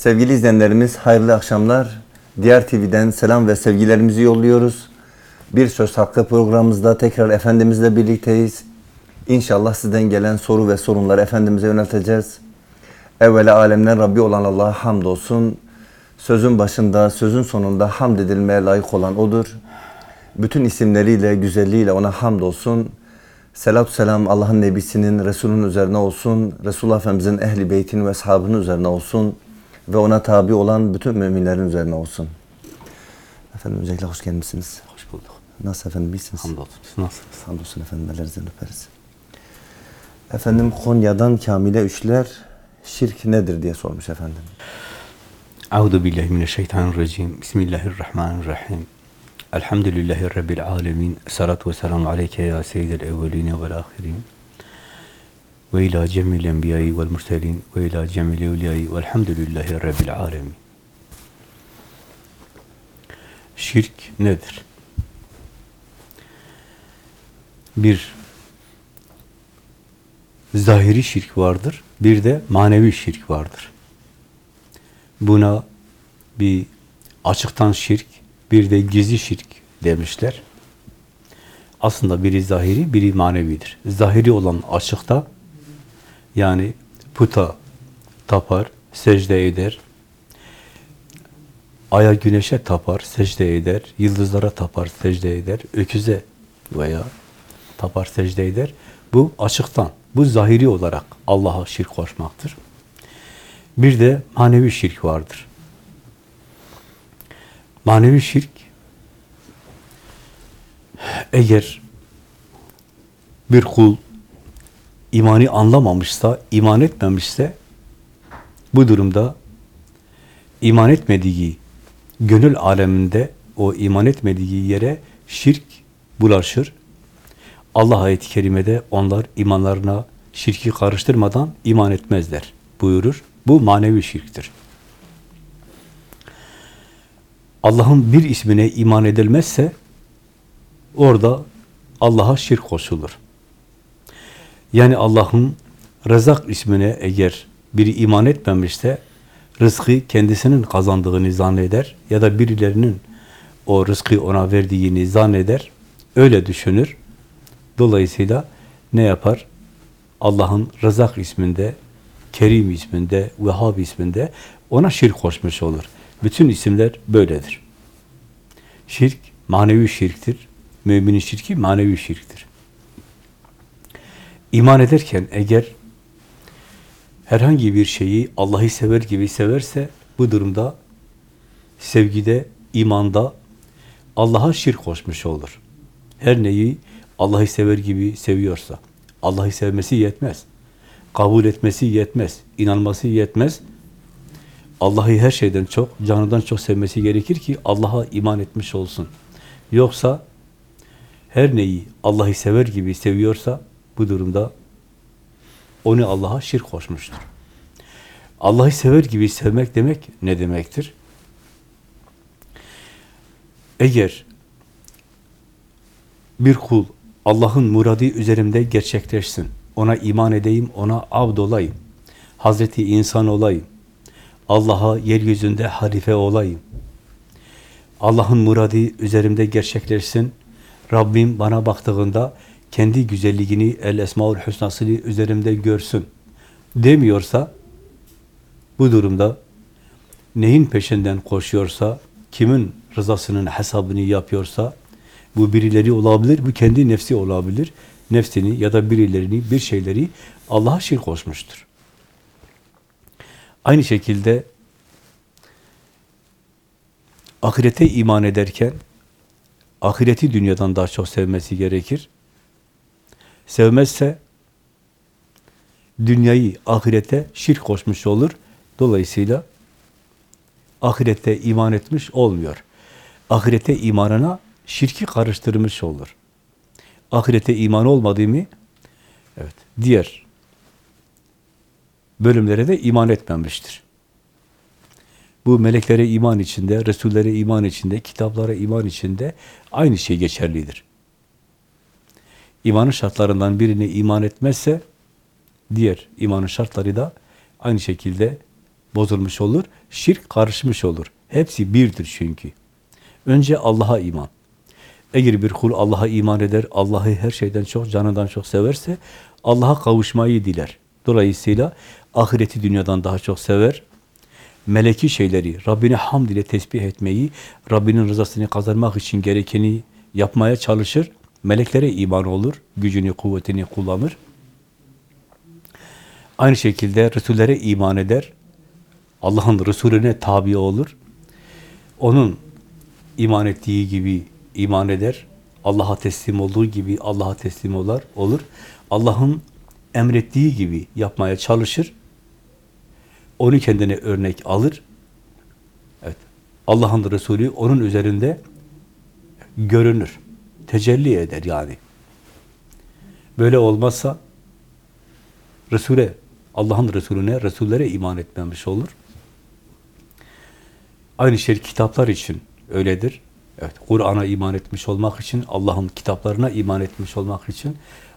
Sevgili izleyenlerimiz hayırlı akşamlar. Diğer TV'den selam ve sevgilerimizi yolluyoruz. Bir Söz Hakkı programımızda tekrar Efendimizle birlikteyiz. İnşallah sizden gelen soru ve sorunları Efendimiz'e yönelteceğiz. Evvela alemden Rabbi olan Allah'a hamdolsun. Sözün başında, sözün sonunda hamd edilmeye layık olan O'dur. Bütün isimleriyle, güzelliğiyle O'na hamdolsun. Selatü selam Allah'ın Nebisinin, Resulünün üzerine olsun. Resulullah Efendimizin ehli beytinin ve ashabının üzerine olsun. Ve ona tabi olan bütün müminlerin üzerine olsun. Efendim öncelikle hoş gelmişsiniz. Hoş bulduk. Nasıl efendim iyisiniz? Hamdolsun. Nasılsınız? Hamdolsun efendim ellerinizden öperiz. Efendim Konya'dan Kamile Üçler şirk nedir diye sormuş efendim. Euzu billahi mineşşeytanirracim. Bismillahirrahmanirrahim. Elhamdülillahi rabbil alamin. Salatu vesselamu aleyke ya seyyidel evvelin ve'l ahirin. Ve ila cemil enbiya'i ve'l murselin ve ila cemil evliya'i ve'lhamdülillahi rabbil alamin. Şirk nedir? Bir zahiri şirk vardır, bir de manevi şirk vardır. Buna bir açıktan şirk, bir de gizli şirk demişler. Aslında biri zahiri, biri manevidir. Zahiri olan açıkta, yani puta tapar, secde eder, aya güneşe tapar, secde eder, yıldızlara tapar, secde eder, öküze veya tapar, secde eder. Bu açıktan, bu zahiri olarak Allah'a şirk koşmaktır. Bir de manevi şirk vardır. Manevi şirk eğer bir kul imani anlamamışsa, iman etmemişse bu durumda iman etmediği gönül aleminde o iman etmediği yere şirk bulaşır. Allah ayet-i kerimede onlar imanlarına şirki karıştırmadan iman etmezler buyurur. Bu manevi şirktir. Allah'ın bir ismine iman edilmezse orada Allah'a şirk koşulur. Yani Allah'ın Rezak ismine eğer biri iman etmemişse rızkı kendisinin kazandığını zanneder ya da birilerinin o rızkı ona verdiğini zanneder. Öyle düşünür. Dolayısıyla ne yapar? Allah'ın Rezak isminde, Kerim isminde, Vehhab isminde ona şirk koşmuş olur. Bütün isimler böyledir. Şirk manevi şirktir. Müminin şirki manevi şirktir. İman ederken eğer herhangi bir şeyi Allah'ı sever gibi severse bu durumda sevgide, imanda Allah'a şirk koşmuş olur. Her neyi Allah'ı sever gibi seviyorsa, Allah'ı sevmesi yetmez. Kabul etmesi yetmez. inanması yetmez. Allah'ı her şeyden çok, canından çok sevmesi gerekir ki Allah'a iman etmiş olsun. Yoksa her neyi Allah'ı sever gibi seviyorsa bu durumda onu Allah'a şirk koşmuştur. Allah'ı sever gibi sevmek demek ne demektir? Eğer bir kul Allah'ın muradı üzerimde gerçekleşsin, ona iman edeyim, ona abd olayım, Hazreti insan olayım, Allah'a yeryüzünde halife olayım, Allah'ın muradı üzerimde gerçekleşsin, Rabbim bana baktığında kendi güzelliğini, el esmaül hüsnasını üzerimde görsün demiyorsa, bu durumda neyin peşinden koşuyorsa, kimin rızasının hesabını yapıyorsa, bu birileri olabilir, bu kendi nefsi olabilir. Nefsini ya da birilerini, bir şeyleri Allah'a şirk koşmuştur. Aynı şekilde ahirete iman ederken ahireti dünyadan daha çok sevmesi gerekir. Sevmezse dünyayı ahirete şirk koşmuş olur. Dolayısıyla ahirette iman etmiş olmuyor. Ahirete imanına şirki karıştırmış olur. Ahirete iman olmadığı mı? Evet. Diğer bölümlere de iman etmemiştir. Bu meleklere iman içinde, Resullere iman içinde, kitaplara iman içinde aynı şey geçerlidir. İmanın şartlarından birine iman etmezse, diğer imanın şartları da aynı şekilde bozulmuş olur, şirk karışmış olur. Hepsi birdir çünkü. Önce Allah'a iman. Eğer bir kul Allah'a iman eder, Allah'ı her şeyden çok, canından çok severse, Allah'a kavuşmayı diler. Dolayısıyla ahireti dünyadan daha çok sever, meleki şeyleri, Rabbine hamd ile tesbih etmeyi, Rabbinin rızasını kazanmak için gerekeni yapmaya çalışır. Meleklere iman olur, gücünü, kuvvetini kullanır. Aynı şekilde Resullere iman eder. Allah'ın Resulüne tabi olur. Onun iman ettiği gibi iman eder. Allah'a teslim olduğu gibi Allah'a teslim olar, olur. Allah'ın emrettiği gibi yapmaya çalışır. Onu kendine örnek alır. Evet. Allah'ın Resulü onun üzerinde görünür. Tecelli eder yani. Böyle olmazsa Resul'e, Allah'ın Resulüne, Resullere iman etmemiş olur. Aynı şey kitaplar için öyledir. Evet, Kur'an'a iman etmiş olmak için, Allah'ın kitaplarına iman etmiş olmak için,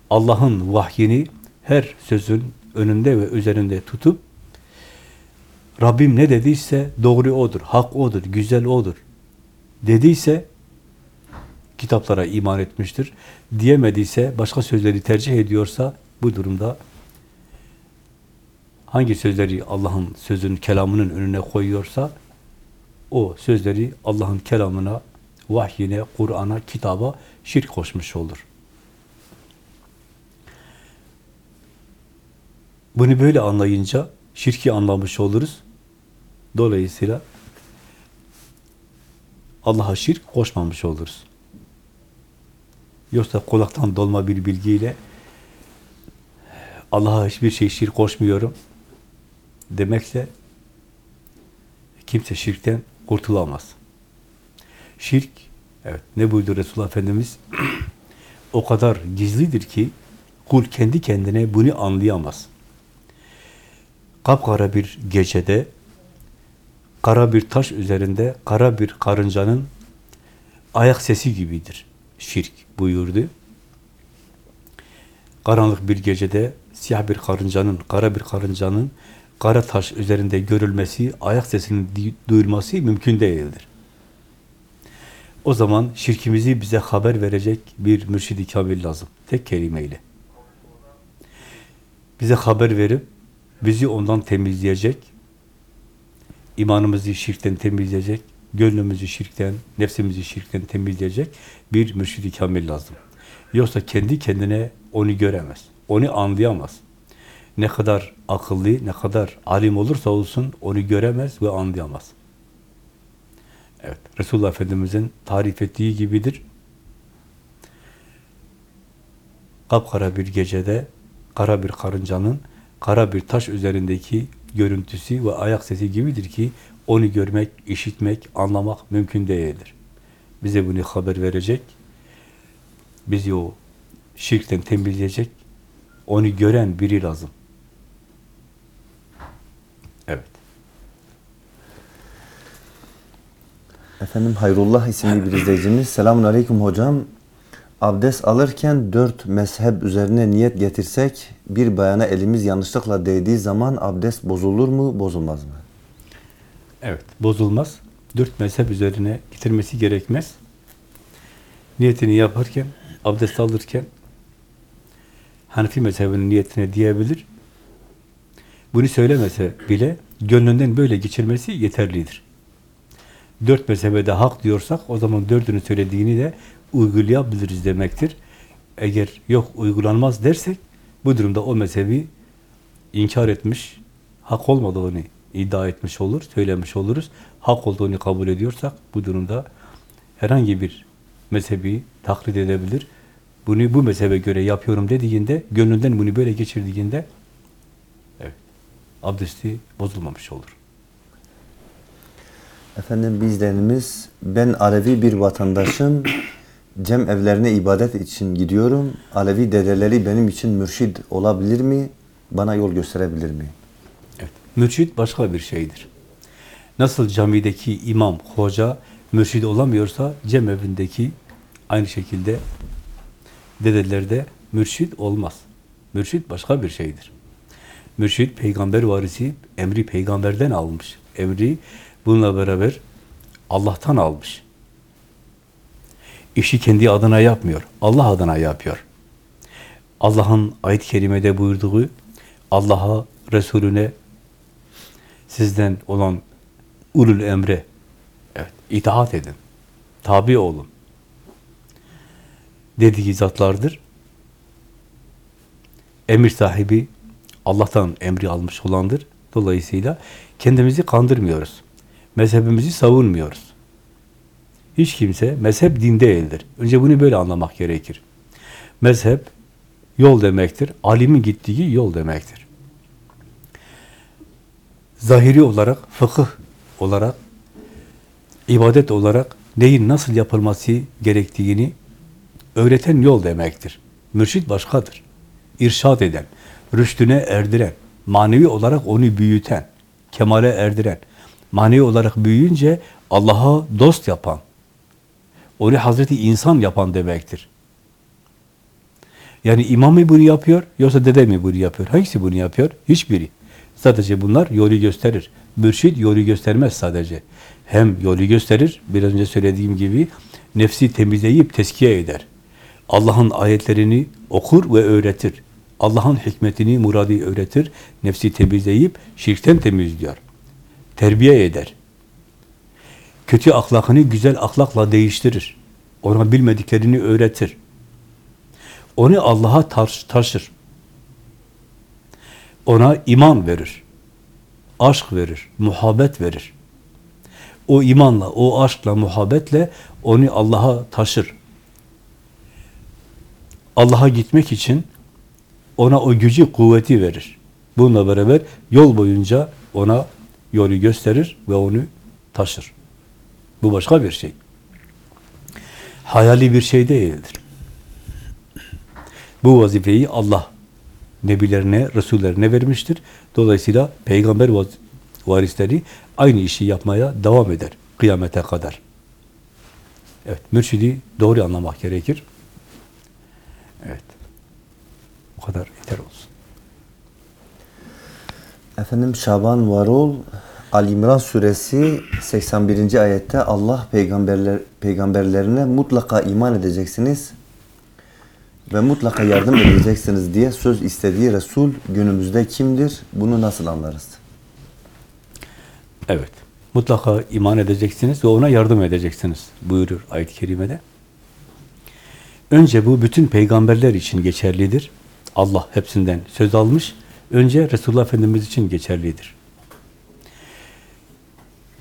Allah'ın vahyini her sözün önünde ve üzerinde tutup, Rabbim ne dediyse doğru odur, hak odur, güzel odur dediyse kitaplara iman etmiştir. Diyemediyse, başka sözleri tercih ediyorsa bu durumda hangi sözleri Allah'ın sözün, kelamının önüne koyuyorsa o sözleri Allah'ın kelamına, vahyine, Kur'an'a, kitaba şirk koşmuş olur. Bunu böyle anlayınca şirki anlamış oluruz. Dolayısıyla Allah'a şirk koşmamış oluruz. Yoksa kulaktan dolma bir bilgiyle Allah'a hiçbir şey şirk koşmuyorum demekse kimse şirkten kurtulamaz. Şirk, evet ne buyurdu Resulullah Efendimiz? o kadar gizlidir ki kul kendi kendine bunu anlayamaz. Kapkara bir gecede kara bir taş üzerinde kara bir karıncanın ayak sesi gibidir. Şirk buyurdu. Karanlık bir gecede siyah bir karıncanın, kara bir karıncanın kara taş üzerinde görülmesi, ayak sesinin duyulması mümkün değildir. O zaman şirkimizi bize haber verecek bir mürşid-i lazım. Tek kelimeyle. Bize haber verip bizi ondan temizleyecek, imanımızı şirkten temizleyecek, gönlümüzü şirkten, nefsimizi şirkten temizleyecek bir mürşid-i kamil lazım. Yoksa kendi kendine onu göremez, onu anlayamaz. Ne kadar akıllı, ne kadar alim olursa olsun onu göremez ve anlayamaz. Evet, Resulullah Efendimiz'in tarif ettiği gibidir. Kapkara bir gecede kara bir karıncanın kara bir taş üzerindeki görüntüsü ve ayak sesi gibidir ki onu görmek, işitmek, anlamak mümkün değildir. Bize bunu haber verecek, bizi o şirkten temizleyecek, onu gören biri lazım. Evet. Efendim Hayrullah isimli bir izleyicimiz. Selamun Aleyküm hocam. Abdest alırken dört mezhep üzerine niyet getirsek bir bayana elimiz yanlışlıkla değdiği zaman abdest bozulur mu, bozulmaz mı? Evet, bozulmaz. Dört mezhep üzerine getirmesi gerekmez. Niyetini yaparken, abdest alırken Hanefi mezhebinin niyetine diyebilir. Bunu söylemese bile gönlünden böyle geçirmesi yeterlidir. Dört mezhebe hak diyorsak o zaman dördünü söylediğini de uygulayabiliriz demektir. Eğer yok uygulanmaz dersek bu durumda o mezhebi inkar etmiş, hak olmadığını iddia etmiş olur, söylemiş oluruz. Hak olduğunu kabul ediyorsak bu durumda herhangi bir mezhebi taklit edebilir. Bunu bu mezhebe göre yapıyorum dediğinde, gönlünden bunu böyle geçirdiğinde evet, abdesti bozulmamış olur. Efendim bizlerimiz ben Alevi bir vatandaşım. Cem evlerine ibadet için gidiyorum. Alevi dedeleri benim için mürşid olabilir mi? Bana yol gösterebilir mi? Evet. Mürşid başka bir şeydir. Nasıl camideki imam, hoca mürşid olamıyorsa cem evindeki aynı şekilde dedelerde mürşid olmaz. Mürşid başka bir şeydir. Mürşid peygamber varisi emri peygamberden almış. Emri bununla beraber Allah'tan almış. İşi kendi adına yapmıyor. Allah adına yapıyor. Allah'ın ayet-i kerimede buyurduğu Allah'a, Resulüne sizden olan ulul emre evet, itaat edin. Tabi olun. Dediği zatlardır. Emir sahibi Allah'tan emri almış olandır. Dolayısıyla kendimizi kandırmıyoruz. Mezhebimizi savunmuyoruz. Hiç kimse mezhep din değildir. Önce bunu böyle anlamak gerekir. Mezhep yol demektir. Alimin gittiği yol demektir. Zahiri olarak, fıkıh olarak, ibadet olarak neyin nasıl yapılması gerektiğini öğreten yol demektir. Mürşit başkadır. İrşad eden, rüştüne erdiren, manevi olarak onu büyüten, kemale erdiren, manevi olarak büyüyünce Allah'a dost yapan, onu Hazreti insan yapan demektir. Yani imam mı bunu yapıyor, yoksa dede mi bunu yapıyor? Hangisi bunu yapıyor? Hiçbiri. Sadece bunlar yolu gösterir. Mürşid yolu göstermez sadece. Hem yolu gösterir, biraz önce söylediğim gibi nefsi temizleyip teskiye eder. Allah'ın ayetlerini okur ve öğretir. Allah'ın hikmetini, muradi öğretir. Nefsi temizleyip şirkten temizliyor. Terbiye eder. Kötü ahlakını güzel ahlakla değiştirir. Ona bilmediklerini öğretir. Onu Allah'a tar taşır. Ona iman verir. Aşk verir, muhabbet verir. O imanla, o aşkla, muhabbetle onu Allah'a taşır. Allah'a gitmek için ona o gücü, kuvveti verir. Bununla beraber yol boyunca ona yolu gösterir ve onu taşır. Bu başka bir şey. Hayali bir şey değildir. Bu vazifeyi Allah nebilerine, resullerine vermiştir. Dolayısıyla peygamber varisleri aynı işi yapmaya devam eder kıyamete kadar. Evet, mürşidi doğru anlamak gerekir. Evet. Bu kadar yeter olsun. Efendim Şaban Varol Ali İmran suresi 81. ayette Allah peygamberler peygamberlerine mutlaka iman edeceksiniz ve mutlaka yardım edeceksiniz diye söz istediği Resul günümüzde kimdir? Bunu nasıl anlarız? Evet. Mutlaka iman edeceksiniz ve ona yardım edeceksiniz buyurur ayet-i kerimede. Önce bu bütün peygamberler için geçerlidir. Allah hepsinden söz almış. Önce Resulullah Efendimiz için geçerlidir.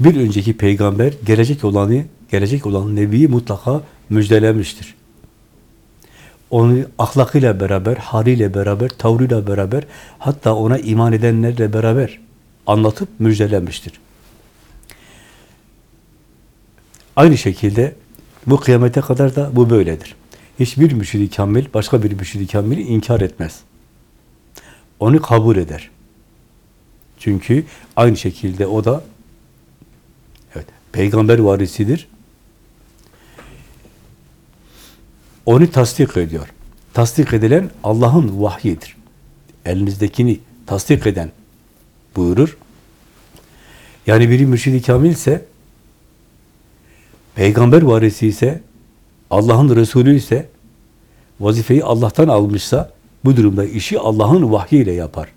Bir önceki peygamber gelecek olanı, gelecek olan nebiyi mutlaka müjdelemiştir. Onu ahlakıyla beraber, haliyle beraber, tavrıyla beraber, hatta ona iman edenlerle beraber anlatıp müjdelemiştir. Aynı şekilde bu kıyamete kadar da bu böyledir. Hiçbir müşid-i kamil başka bir müşid-i kamili inkar etmez. Onu kabul eder. Çünkü aynı şekilde o da evet, peygamber varisidir. Onu tasdik ediyor. Tasdik edilen Allah'ın vahyidir. Elinizdekini tasdik eden buyurur. Yani biri mürşid-i kamil ise peygamber varisi ise Allah'ın Resulü ise vazifeyi Allah'tan almışsa bu durumda işi Allah'ın vahyiyle yapar.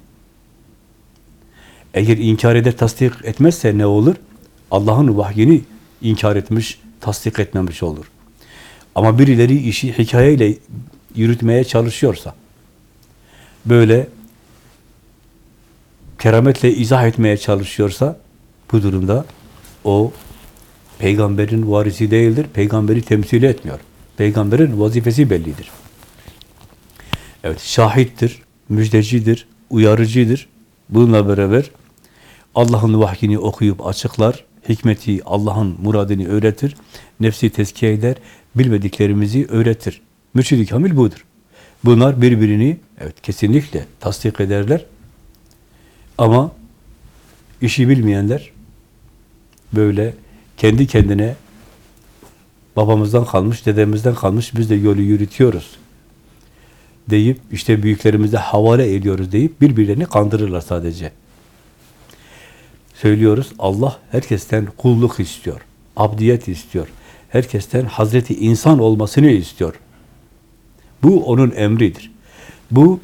Eğer inkar eder, tasdik etmezse ne olur? Allah'ın vahyini inkar etmiş, tasdik etmemiş olur. Ama birileri işi hikayeyle yürütmeye çalışıyorsa, böyle kerametle izah etmeye çalışıyorsa, bu durumda o peygamberin varisi değildir, peygamberi temsil etmiyor. Peygamberin vazifesi bellidir. Evet, şahittir, müjdecidir, uyarıcıdır. Bununla beraber Allah'ın vahyini okuyup açıklar, hikmeti, Allah'ın muradını öğretir, nefsi tezkiye eder, bilmediklerimizi öğretir. Mürşid-i Kamil budur. Bunlar birbirini evet kesinlikle tasdik ederler. Ama işi bilmeyenler böyle kendi kendine babamızdan kalmış, dedemizden kalmış biz de yolu yürütüyoruz deyip işte büyüklerimize havale ediyoruz deyip birbirlerini kandırırlar sadece. Söylüyoruz Allah herkesten kulluk istiyor. Abdiyet istiyor. Herkesten Hazreti insan olmasını istiyor. Bu onun emridir. Bu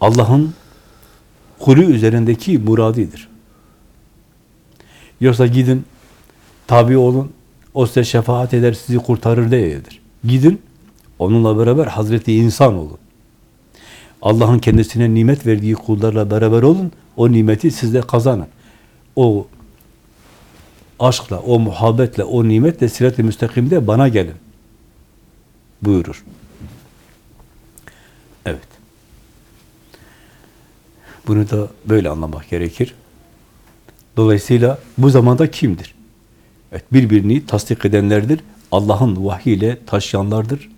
Allah'ın kulü üzerindeki muradidir. Yoksa gidin, tabi olun, o size şefaat eder, sizi kurtarır değildir. Gidin, onunla beraber Hazreti insan olun. Allah'ın kendisine nimet verdiği kullarla beraber olun, o nimeti siz de kazanın. O aşkla, o muhabbetle, o nimetle sirat-i müstakimde bana gelin. Buyurur. Evet. Bunu da böyle anlamak gerekir. Dolayısıyla bu zamanda kimdir? Evet, birbirini tasdik edenlerdir. Allah'ın vahyiyle taşıyanlardır.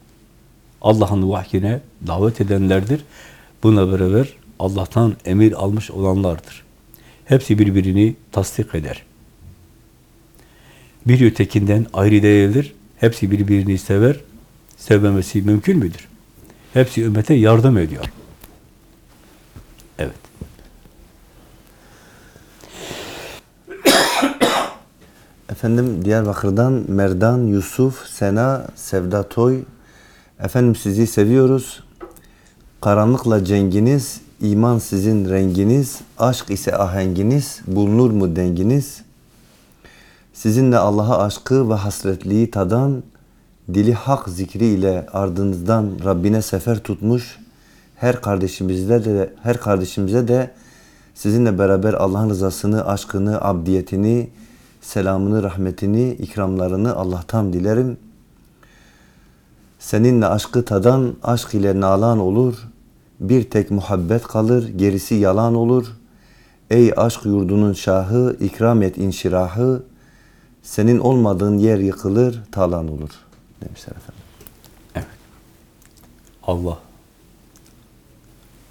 Allah'ın vahyine davet edenlerdir. Buna beraber Allah'tan emir almış olanlardır. Hepsi birbirini tasdik eder. Bir ötekinden ayrı değildir. Hepsi birbirini sever. Sevmemesi mümkün müdür? Hepsi ümmete yardım ediyor. Evet. Efendim Diyarbakır'dan Merdan, Yusuf, Sena, Sevda Toy. Efendim sizi seviyoruz. Karanlıkla cenginiz, iman sizin renginiz, aşk ise ahenginiz, bulunur mu denginiz? Sizinle Allah'a aşkı ve hasretliği tadan, dili hak zikri ile ardınızdan Rabbine sefer tutmuş, her kardeşimizde de her kardeşimize de sizinle beraber Allah'ın rızasını, aşkını, abdiyetini, selamını, rahmetini, ikramlarını Allah'tan dilerim. Seninle aşkı tadan, aşk ile nalan olur. Bir tek muhabbet kalır, gerisi yalan olur. Ey aşk yurdunun şahı, ikram et inşirahı. Senin olmadığın yer yıkılır, talan olur. Demişler efendim. Allah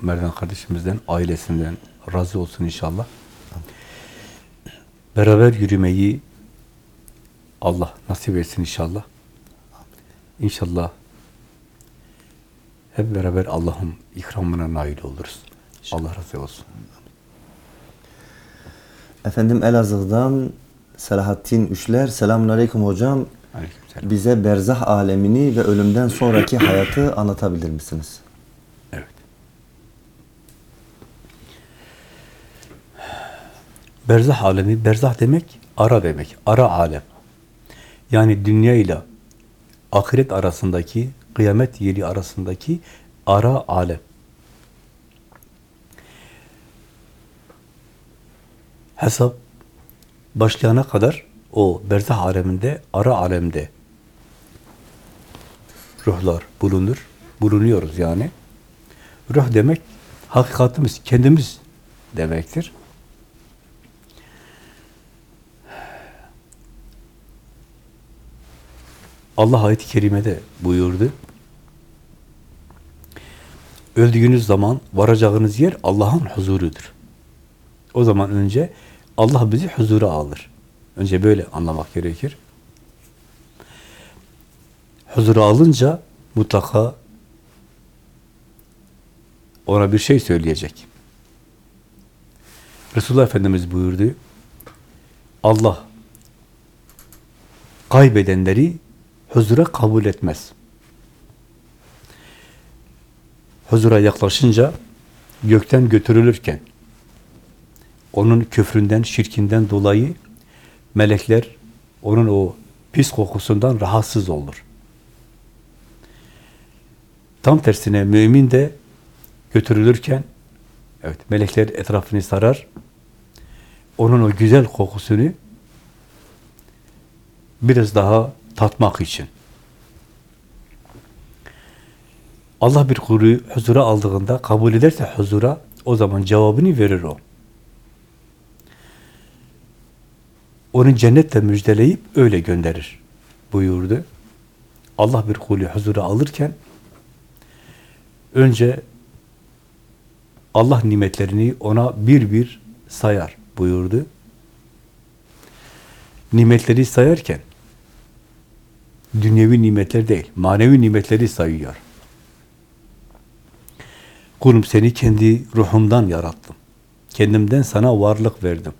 Merdan kardeşimizden, ailesinden razı olsun inşallah. Beraber yürümeyi Allah nasip etsin inşallah. İnşallah hep beraber Allah'ın ikramına nail oluruz. Allah razı olsun. Efendim Elazığ'dan Selahattin Üçler. Selamun Aleyküm hocam. Aleykümselam. Bize berzah alemini ve ölümden sonraki hayatı anlatabilir misiniz? Evet. Berzah alemi, berzah demek ara demek, ara alem. Yani dünya ile ahiret arasındaki, kıyamet yeri arasındaki ara alem. Hesap başlayana kadar o berzah aleminde, ara alemde ruhlar bulunur. Bulunuyoruz yani. Ruh demek hakikatimiz, kendimiz demektir. Allah ayet-i kerimede buyurdu. Öldüğünüz zaman varacağınız yer Allah'ın huzurudur. O zaman önce Allah bizi huzura alır. Önce böyle anlamak gerekir. Huzura alınca mutlaka ona bir şey söyleyecek. Resulullah Efendimiz buyurdu. Allah kaybedenleri huzura kabul etmez. Huzura yaklaşınca gökten götürülürken onun küfründen, şirkinden dolayı melekler onun o pis kokusundan rahatsız olur. Tam tersine mümin de götürülürken evet melekler etrafını sarar. Onun o güzel kokusunu biraz daha tatmak için. Allah bir kulu huzura aldığında kabul ederse huzura o zaman cevabını verir o. Onu cennetle müjdeleyip öyle gönderir buyurdu. Allah bir kulü huzura alırken önce Allah nimetlerini ona bir bir sayar buyurdu. Nimetleri sayarken dünyevi nimetler değil, manevi nimetleri sayıyor. Kulum seni kendi ruhumdan yarattım. Kendimden sana varlık verdim.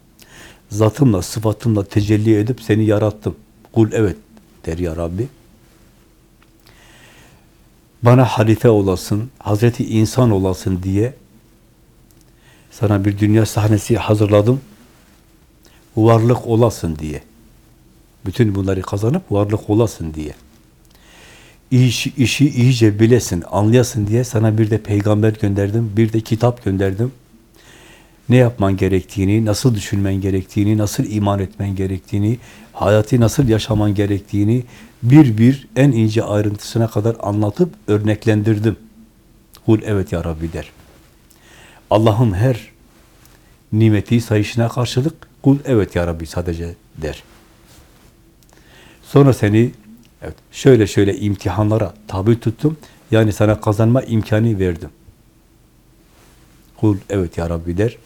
Zatımla, sıfatımla tecelli edip seni yarattım. Kul evet der ya Rabbi. Bana halife olasın, Hazreti insan olasın diye sana bir dünya sahnesi hazırladım. Varlık olasın diye. Bütün bunları kazanıp varlık olasın diye. İş, işi iyice bilesin, anlayasın diye sana bir de peygamber gönderdim, bir de kitap gönderdim. Ne yapman gerektiğini, nasıl düşünmen gerektiğini, nasıl iman etmen gerektiğini, hayatı nasıl yaşaman gerektiğini bir bir en ince ayrıntısına kadar anlatıp örneklendirdim. Kul evet ya Rabbi der. Allah'ın her nimeti sayışına karşılık kul evet ya Rabbi sadece der. Sonra seni evet, şöyle şöyle imtihanlara tabi tuttum. Yani sana kazanma imkanı verdim. Kul evet ya Rabbi der.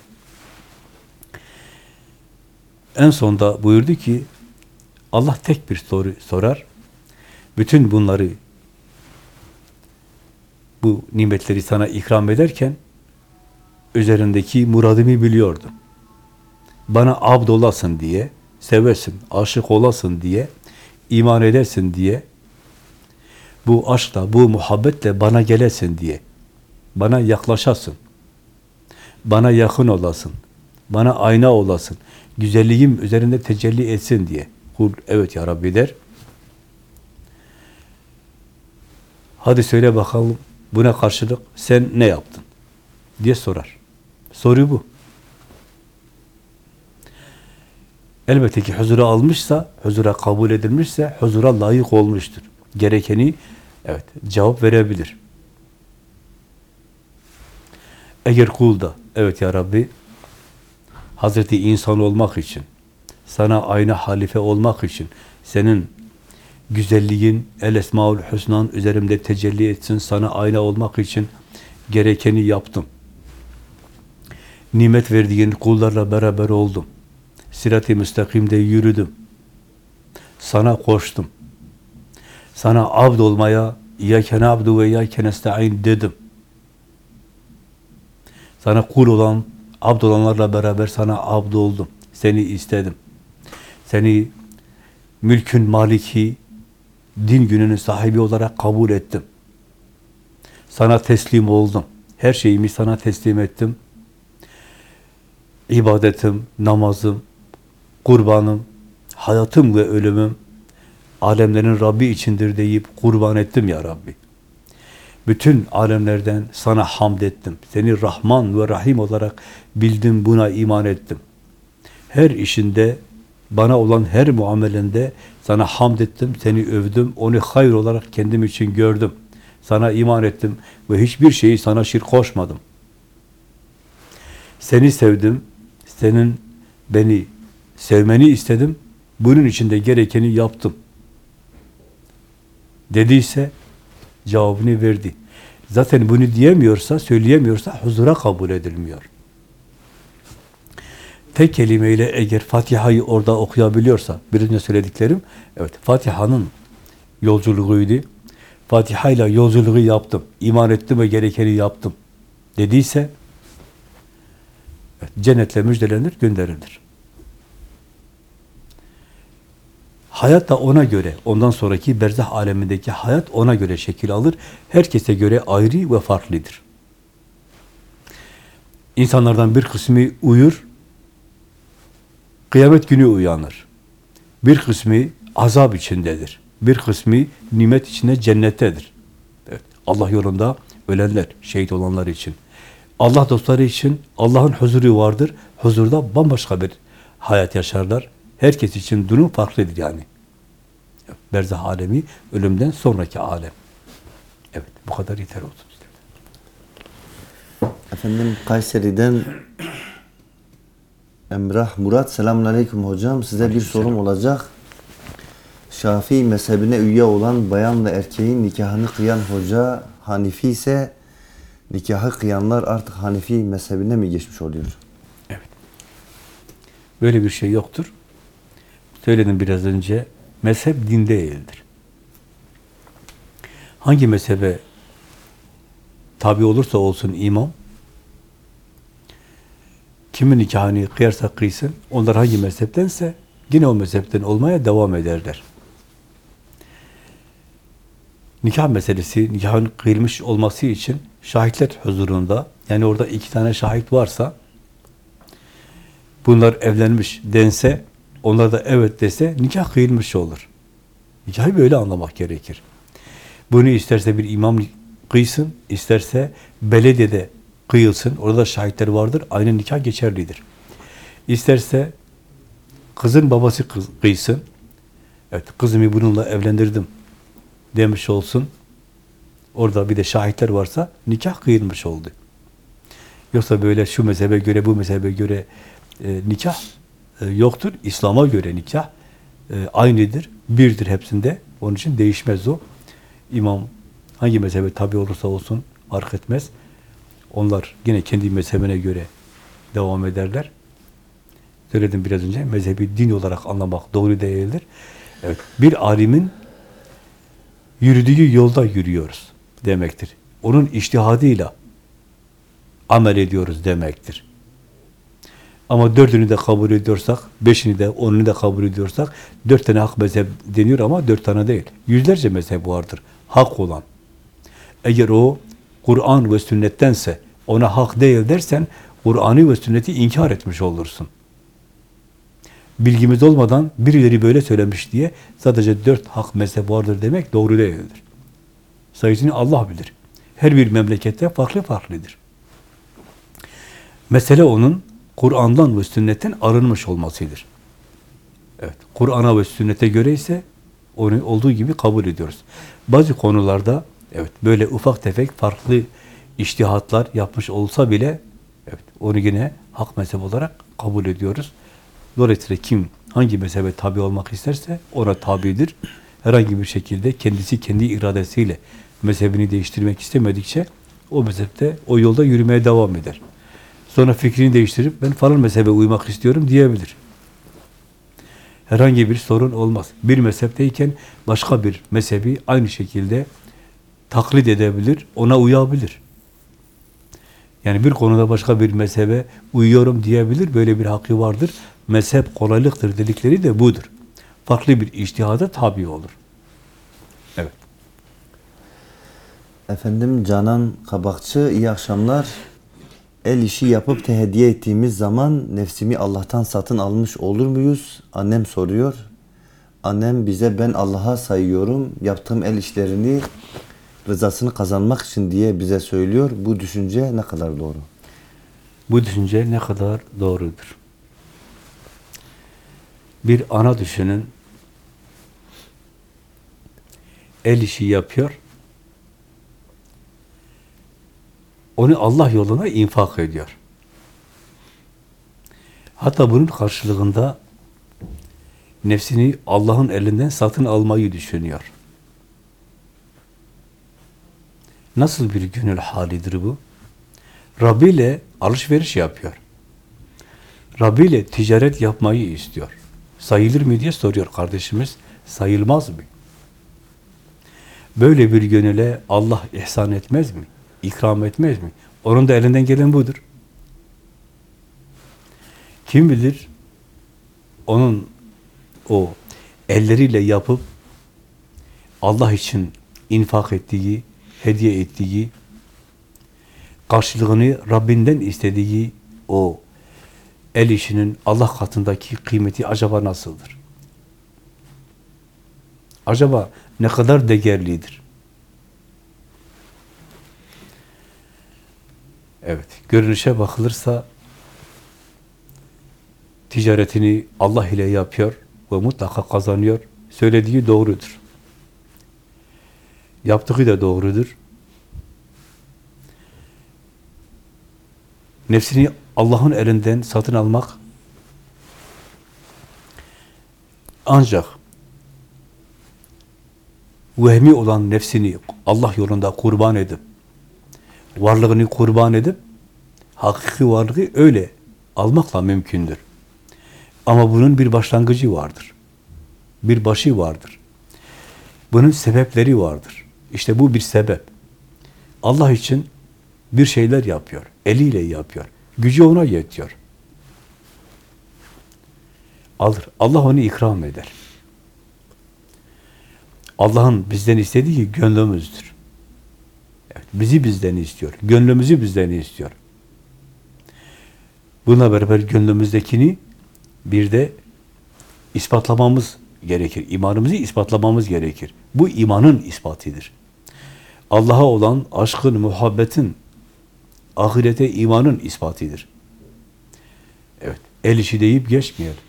En sonda buyurdu ki Allah tek bir soru sorar. Bütün bunları bu nimetleri sana ikram ederken üzerindeki muradımı biliyordum. Bana abd olasın diye, seversin, aşık olasın diye, iman edersin diye, bu aşkla, bu muhabbetle bana gelesin diye, bana yaklaşasın, bana yakın olasın, bana ayna olasın, güzelliğim üzerinde tecelli etsin diye. Kul evet ya Rabbi der. Hadi söyle bakalım buna karşılık sen ne yaptın? diye sorar. Soru bu. Elbette ki huzura almışsa, huzura kabul edilmişse, huzura layık olmuştur. Gerekeni evet cevap verebilir. Eğer kul da evet ya Rabbi Hazreti insan olmak için, sana aynı halife olmak için, senin güzelliğin, el esmaül hüsnan üzerimde tecelli etsin, sana ayna olmak için gerekeni yaptım. Nimet verdiğin kullarla beraber oldum. Sirat-i müstakimde yürüdüm. Sana koştum. Sana abd olmaya, İyyâken abdu ve İyyâken esta'in dedim. Sana kul olan, abd olanlarla beraber sana abd oldum. Seni istedim. Seni mülkün maliki, din gününün sahibi olarak kabul ettim. Sana teslim oldum. Her şeyimi sana teslim ettim. İbadetim, namazım, kurbanım, hayatım ve ölümüm alemlerin Rabbi içindir deyip kurban ettim ya Rabbi. Bütün alemlerden sana hamd ettim. Seni Rahman ve Rahim olarak bildim, buna iman ettim. Her işinde, bana olan her muamelende sana hamd ettim, seni övdüm, onu hayır olarak kendim için gördüm. Sana iman ettim ve hiçbir şeyi sana şirk koşmadım. Seni sevdim, senin beni sevmeni istedim, bunun için de gerekeni yaptım. Dediyse cevabını verdi. Zaten bunu diyemiyorsa, söyleyemiyorsa huzura kabul edilmiyor. Tek kelimeyle eğer Fatiha'yı orada okuyabiliyorsa, birinci söylediklerim, evet Fatiha'nın yolculuğuydu. Fatiha ile yolculuğu yaptım, iman ettim ve gerekeni yaptım dediyse, evet, cennetle müjdelenir, gönderilir. Hayat da ona göre, ondan sonraki berzah alemindeki hayat ona göre şekil alır. Herkese göre ayrı ve farklıdır. İnsanlardan bir kısmı uyur, kıyamet günü uyanır. Bir kısmı azap içindedir. Bir kısmı nimet içinde cennettedir. Evet, Allah yolunda ölenler, şehit olanlar için. Allah dostları için Allah'ın huzuru vardır. Huzurda bambaşka bir hayat yaşarlar. Herkes için durum farklıdır yani. Berzah alemi, ölümden sonraki alem. Evet, bu kadar yeter olsun. Efendim Kayseri'den Emrah Murat selamünaleyküm hocam. Size bir sorum olacak. Şafii mezhebine üye olan bayan ve erkeğin nikahını kıyan hoca Hanifi ise nikahı kıyanlar artık Hanifi mezhebine mi geçmiş oluyor? Evet. Böyle bir şey yoktur. Söyledim biraz önce, mezhep din değildir. Hangi mezhebe tabi olursa olsun imam, kimin nikahını kıyarsa kıysın, onlar hangi mezheptense yine o mezhepten olmaya devam ederler. Nikah meselesi, nikahın kıyılmış olması için şahitler huzurunda, yani orada iki tane şahit varsa, bunlar evlenmiş dense, onlar da evet dese, nikah kıyılmış olur. Nikahı böyle anlamak gerekir. Bunu isterse bir imam kıysın, isterse belediyede kıyılsın, orada şahitler vardır, aynı nikah geçerlidir. İsterse kızın babası kıysın, evet kızımı bununla evlendirdim demiş olsun, orada bir de şahitler varsa nikah kıyılmış oldu. Yoksa böyle şu mezhebe göre, bu mezhebe göre e, nikah yoktur. İslam'a göre nikah e, aynıdır, birdir hepsinde. Onun için değişmez o. İmam hangi mezhebe tabi olursa olsun fark etmez. Onlar yine kendi mezhebine göre devam ederler. Söyledim biraz önce, mezhebi din olarak anlamak doğru değildir. Evet, bir alimin yürüdüğü yolda yürüyoruz demektir. Onun iştihadıyla amel ediyoruz demektir. Ama dördünü de kabul ediyorsak, beşini de, onunu da kabul ediyorsak, dört tane hak mezhep deniyor ama dört tane değil. Yüzlerce mezhep vardır. Hak olan. Eğer o Kur'an ve sünnettense ona hak değil dersen, Kur'an'ı ve sünneti inkar etmiş olursun. Bilgimiz olmadan birileri böyle söylemiş diye sadece dört hak mezhep vardır demek doğru değildir. Sayısını Allah bilir. Her bir memlekette farklı farklıdır. Mesele onun Kur'an'dan ve sünnetten arınmış olmasıdır. Evet, Kur'an'a ve sünnete göre ise onu olduğu gibi kabul ediyoruz. Bazı konularda evet böyle ufak tefek farklı iştihatlar yapmış olsa bile evet onu yine hak mezhep olarak kabul ediyoruz. Dolayısıyla kim hangi mezhebe tabi olmak isterse ona tabidir. Herhangi bir şekilde kendisi kendi iradesiyle mezhebini değiştirmek istemedikçe o mezhepte, o yolda yürümeye devam eder. Sonra fikrini değiştirip ben falan mezhebe uymak istiyorum diyebilir. Herhangi bir sorun olmaz. Bir mezhepteyken başka bir mezhebi aynı şekilde taklit edebilir, ona uyabilir. Yani bir konuda başka bir mezhebe uyuyorum diyebilir, böyle bir hakkı vardır. Mezhep kolaylıktır dedikleri de budur. Farklı bir iştihada tabi olur. Evet. Efendim Canan Kabakçı iyi akşamlar. El işi yapıp da hediye ettiğimiz zaman nefsimi Allah'tan satın almış olur muyuz? Annem soruyor. Annem bize ben Allah'a sayıyorum. Yaptığım el işlerini rızasını kazanmak için diye bize söylüyor. Bu düşünce ne kadar doğru? Bu düşünce ne kadar doğrudur? Bir ana düşünün, el işi yapıyor, onu Allah yoluna infak ediyor. Hatta bunun karşılığında nefsini Allah'ın elinden satın almayı düşünüyor. Nasıl bir gönül halidir bu? Rabbi ile alışveriş yapıyor. Rabbi ile ticaret yapmayı istiyor. Sayılır mı diye soruyor kardeşimiz. Sayılmaz mı? Böyle bir gönüle Allah ihsan etmez mi? İkram etmez mi? Onun da elinden gelen budur. Kim bilir onun o elleriyle yapıp Allah için infak ettiği, hediye ettiği, karşılığını Rabbinden istediği o el işinin Allah katındaki kıymeti acaba nasıldır? Acaba ne kadar değerlidir? Evet, görünüşe bakılırsa ticaretini Allah ile yapıyor ve mutlaka kazanıyor. Söylediği doğrudur. Yaptığı da doğrudur. Nefsini Allah'ın elinden satın almak ancak vehmi olan nefsini Allah yolunda kurban edip varlığını kurban edip hakiki varlığı öyle almakla mümkündür. Ama bunun bir başlangıcı vardır. Bir başı vardır. Bunun sebepleri vardır. İşte bu bir sebep. Allah için Bir şeyler yapıyor. Eliyle yapıyor. Gücü ona yetiyor. Alır. Allah onu ikram eder. Allah'ın bizden istediği gönlümüzdür. Bizi bizden istiyor. Gönlümüzü bizden istiyor. Buna beraber gönlümüzdekini bir de ispatlamamız gerekir. İmanımızı ispatlamamız gerekir. Bu imanın ispatıdır. Allah'a olan aşkın, muhabbetin, ahirete imanın ispatıdır. Evet, el işi deyip geçmeyelim.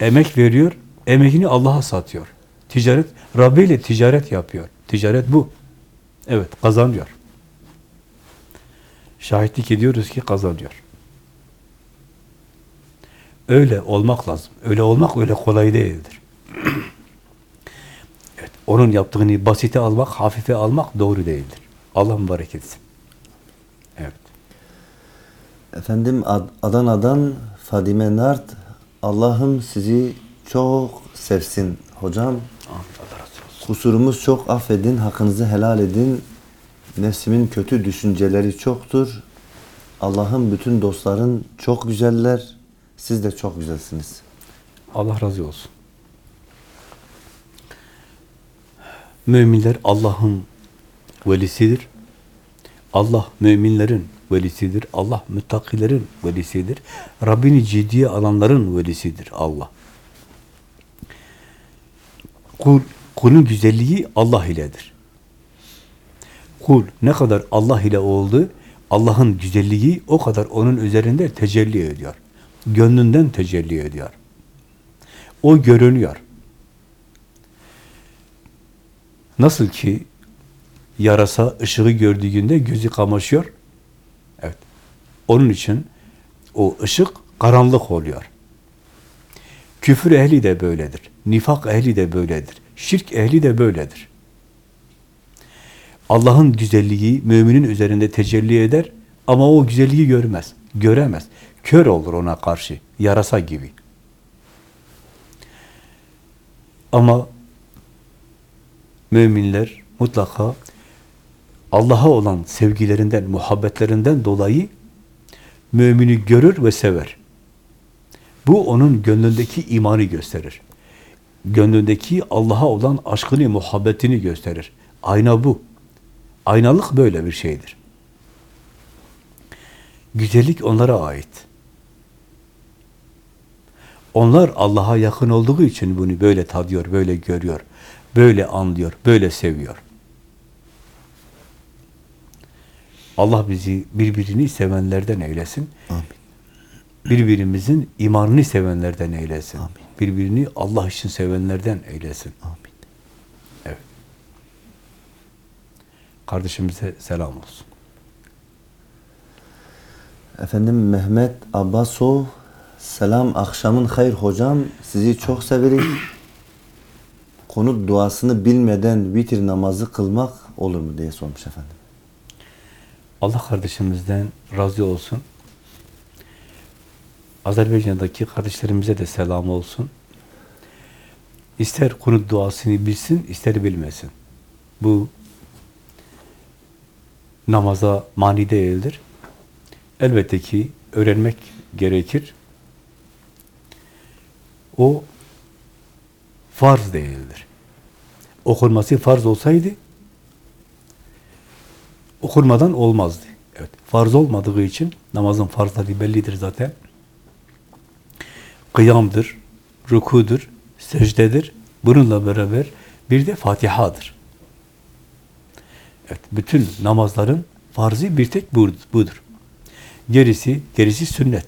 Emek veriyor, emekini Allah'a satıyor. Ticaret, Rabbi ile ticaret yapıyor. Ticaret bu. Evet, kazanıyor. Şahitlik ediyoruz ki kazanıyor. Öyle olmak lazım. Öyle olmak öyle kolay değildir. evet, onun yaptığını basite almak, hafife almak doğru değildir. Allah mübarek etsin. Evet. Efendim Ad- Adana'dan Fadime Nart Allah'ım sizi çok sevsin hocam. Olsun. Kusurumuz çok affedin, hakkınızı helal edin. Nefsimin kötü düşünceleri çoktur. Allah'ım bütün dostların çok güzeller. Siz de çok güzelsiniz. Allah razı olsun. Müminler Allah'ın velisidir. Allah müminlerin velisidir. Allah müttakilerin velisidir. Rabbini ciddiye alanların velisidir Allah. Kul, kulun güzelliği Allah iledir. Kul ne kadar Allah ile oldu, Allah'ın güzelliği o kadar onun üzerinde tecelli ediyor. Gönlünden tecelli ediyor. O görünüyor. Nasıl ki yarasa ışığı gördüğünde gözü kamaşıyor. Evet. Onun için o ışık karanlık oluyor. Küfür ehli de böyledir. Nifak ehli de böyledir. Şirk ehli de böyledir. Allah'ın güzelliği müminin üzerinde tecelli eder ama o güzelliği görmez, göremez. Kör olur ona karşı, yarasa gibi. Ama müminler mutlaka Allah'a olan sevgilerinden, muhabbetlerinden dolayı mümini görür ve sever. Bu onun gönlündeki imanı gösterir. Gönlündeki Allah'a olan aşkını, muhabbetini gösterir. Ayna bu. Aynalık böyle bir şeydir. Güzellik onlara ait. Onlar Allah'a yakın olduğu için bunu böyle tadıyor, böyle görüyor, böyle anlıyor, böyle seviyor. Allah bizi birbirini sevenlerden eylesin. Amin. Birbirimizin imanını sevenlerden eylesin. Amin. Birbirini Allah için sevenlerden eylesin. Amin. Evet. Kardeşimize selam olsun. Efendim Mehmet Abbasov Selam akşamın hayır hocam. Sizi çok severim. Konut duasını bilmeden vitir namazı kılmak olur mu diye sormuş efendim. Allah kardeşimizden razı olsun. Azerbaycan'daki kardeşlerimize de selam olsun. İster kunut duasını bilsin, ister bilmesin. Bu namaza mani değildir. Elbette ki öğrenmek gerekir. O farz değildir. Okunması farz olsaydı okunmadan olmazdı. Evet, farz olmadığı için namazın farzları bellidir zaten. Kıyamdır, rukudur, secdedir. Bununla beraber bir de Fatiha'dır. Evet, bütün namazların farzı bir tek budur. Gerisi, gerisi sünnet.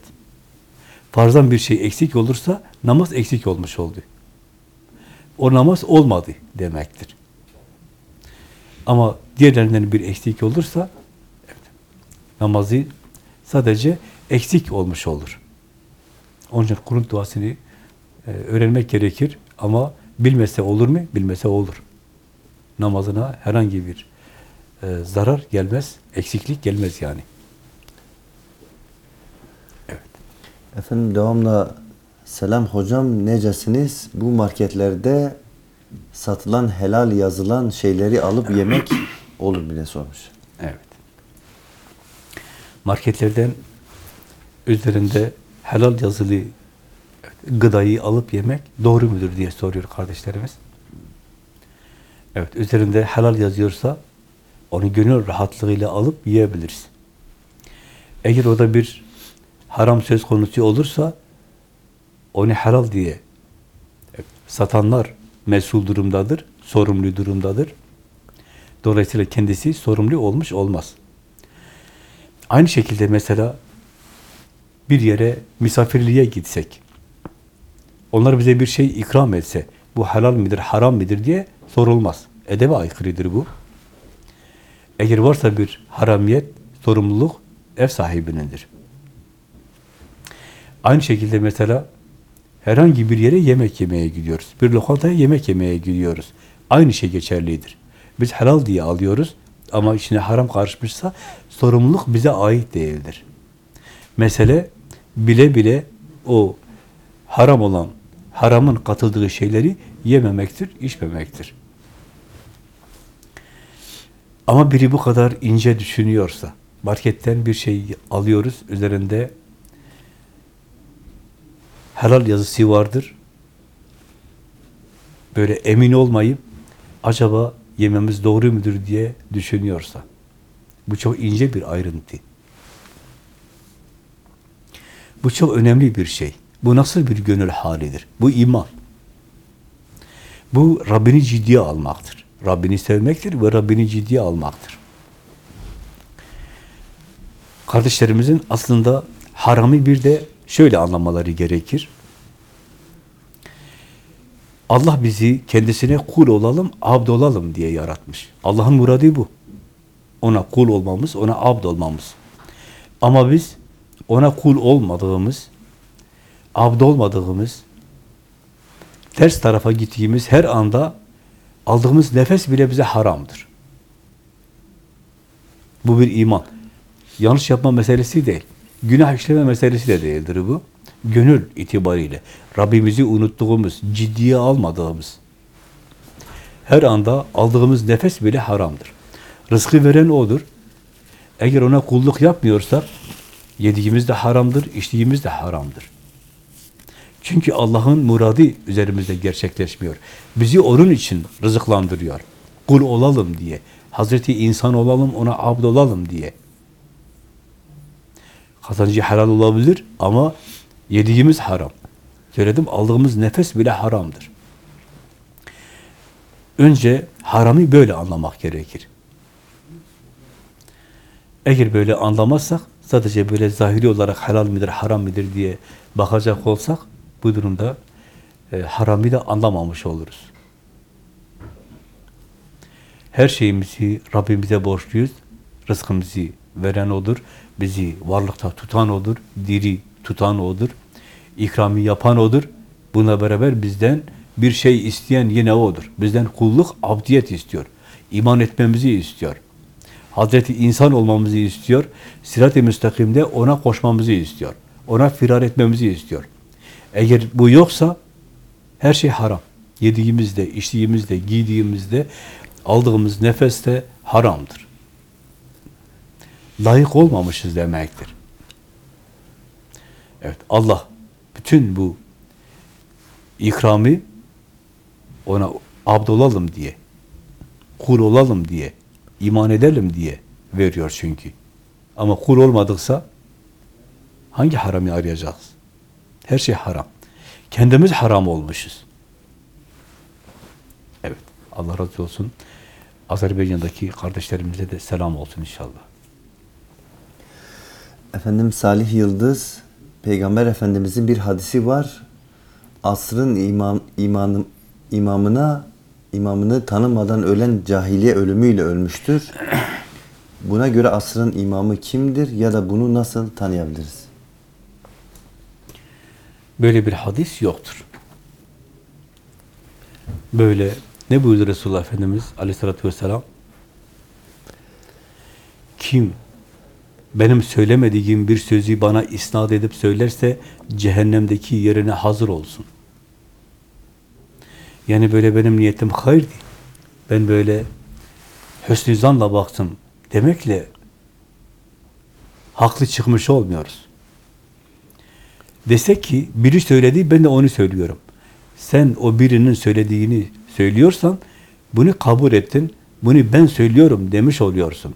Farzdan bir şey eksik olursa namaz eksik olmuş oldu. O namaz olmadı demektir. Ama diğerlerinden bir eksik olursa evet, namazı sadece eksik olmuş olur. Onun için kunut duasını e, öğrenmek gerekir ama bilmese olur mu? Bilmese olur. Namazına herhangi bir e, zarar gelmez, eksiklik gelmez yani. Evet. Efendim devamla selam hocam necesiniz? Bu marketlerde satılan helal yazılan şeyleri alıp yemek olur mu diye sormuş. Evet. Marketlerden üzerinde helal yazılı gıdayı alıp yemek doğru mudur diye soruyor kardeşlerimiz. Evet, üzerinde helal yazıyorsa onu gönül rahatlığıyla alıp yiyebiliriz. Eğer o da bir haram söz konusu olursa onu helal diye satanlar mesul durumdadır, sorumlu durumdadır. Dolayısıyla kendisi sorumlu olmuş olmaz. Aynı şekilde mesela bir yere misafirliğe gitsek, onlar bize bir şey ikram etse, bu helal midir, haram midir diye sorulmaz. Edebe aykırıdır bu. Eğer varsa bir haramiyet, sorumluluk ev sahibinindir. Aynı şekilde mesela herhangi bir yere yemek yemeye gidiyoruz. Bir lokantaya yemek yemeye gidiyoruz. Aynı şey geçerlidir. Biz helal diye alıyoruz ama içine haram karışmışsa sorumluluk bize ait değildir. Mesele bile bile o haram olan, haramın katıldığı şeyleri yememektir, içmemektir. Ama biri bu kadar ince düşünüyorsa, marketten bir şey alıyoruz, üzerinde helal yazısı vardır. Böyle emin olmayıp, acaba yememiz doğru mudur diye düşünüyorsa, bu çok ince bir ayrıntı. Bu çok önemli bir şey. Bu nasıl bir gönül halidir? Bu iman. Bu Rabbini ciddiye almaktır. Rabbini sevmektir ve Rabbini ciddiye almaktır. Kardeşlerimizin aslında haramı bir de şöyle anlamaları gerekir. Allah bizi kendisine kul olalım, abd olalım diye yaratmış. Allah'ın muradı bu. Ona kul olmamız, ona abd olmamız. Ama biz ona kul olmadığımız, abd olmadığımız, ters tarafa gittiğimiz her anda aldığımız nefes bile bize haramdır. Bu bir iman. Yanlış yapma meselesi değil. Günah işleme meselesi de değildir bu. Gönül itibariyle Rabbimizi unuttuğumuz, ciddiye almadığımız her anda aldığımız nefes bile haramdır. Rızkı veren O'dur. Eğer ona kulluk yapmıyorsak yediğimiz de haramdır, içtiğimiz de haramdır. Çünkü Allah'ın muradı üzerimizde gerçekleşmiyor. Bizi onun için rızıklandırıyor. Kul olalım diye. Hazreti insan olalım, ona abd olalım diye. Kazancı helal olabilir ama yediğimiz haram. Söyledim, aldığımız nefes bile haramdır. Önce haramı böyle anlamak gerekir. Eğer böyle anlamazsak, sadece böyle zahiri olarak helal midir, haram midir diye bakacak olsak, bu durumda e, haramı da anlamamış oluruz. Her şeyimizi Rabbimize borçluyuz. Rızkımızı veren O'dur. Bizi varlıkta tutan O'dur. Diri tutan O'dur. İkramı yapan O'dur. Buna beraber bizden bir şey isteyen yine O'dur. Bizden kulluk, abdiyet istiyor. İman etmemizi istiyor. Hazreti insan olmamızı istiyor. Sirat-i müstakimde ona koşmamızı istiyor. Ona firar etmemizi istiyor. Eğer bu yoksa her şey haram. Yediğimizde, içtiğimizde, giydiğimizde, aldığımız nefes de haramdır. Layık olmamışız demektir. Evet, Allah bütün bu ikramı ona abd olalım diye, kul olalım diye, iman edelim diye veriyor çünkü. Ama kul olmadıksa hangi haramı arayacağız? Her şey haram. Kendimiz haram olmuşuz. Evet. Allah razı olsun. Azerbaycan'daki kardeşlerimize de selam olsun inşallah. Efendim Salih Yıldız, Peygamber Efendimizin bir hadisi var. Asrın imam, imanı, imamına imamını tanımadan ölen cahiliye ölümüyle ölmüştür. Buna göre asrın imamı kimdir ya da bunu nasıl tanıyabiliriz? Böyle bir hadis yoktur. Böyle ne buyurdu Resulullah Efendimiz aleyhissalatü vesselam? Kim benim söylemediğim bir sözü bana isnat edip söylerse cehennemdeki yerine hazır olsun. Yani böyle benim niyetim hayır değil. Ben böyle hüsnü zanla baktım demekle haklı çıkmış olmuyoruz. Desek ki biri söyledi ben de onu söylüyorum. Sen o birinin söylediğini söylüyorsan bunu kabul ettin. Bunu ben söylüyorum demiş oluyorsun.